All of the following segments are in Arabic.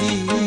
see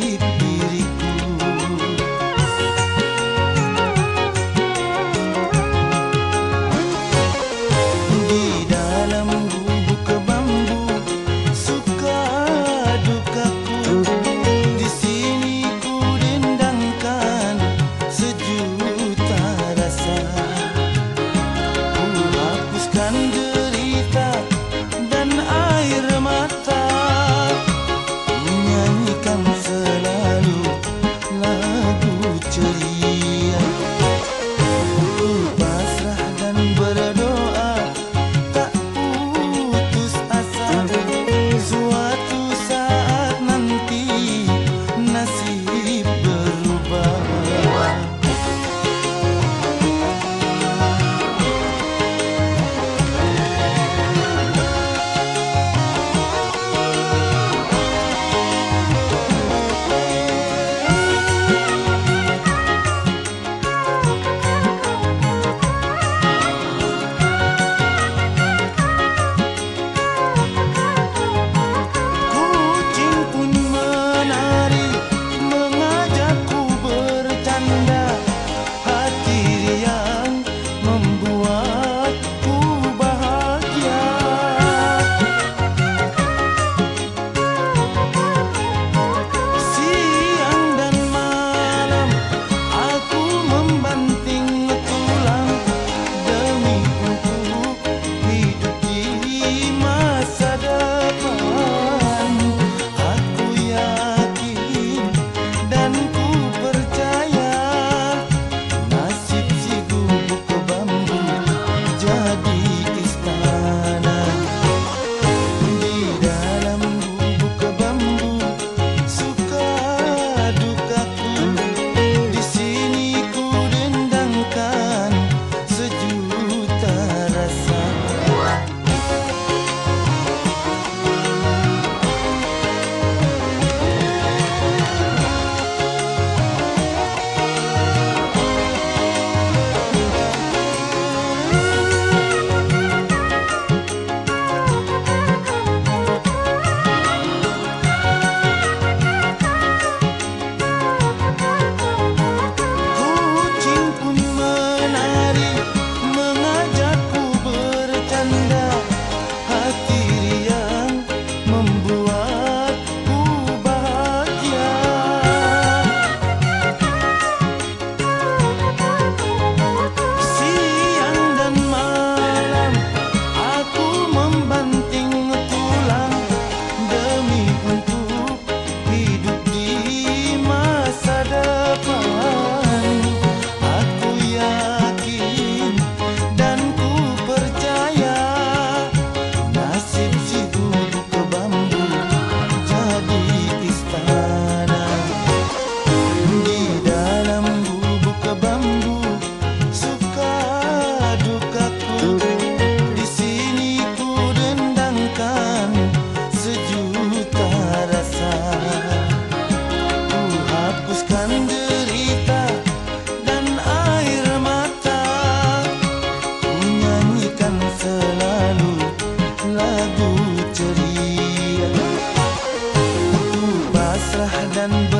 أهلا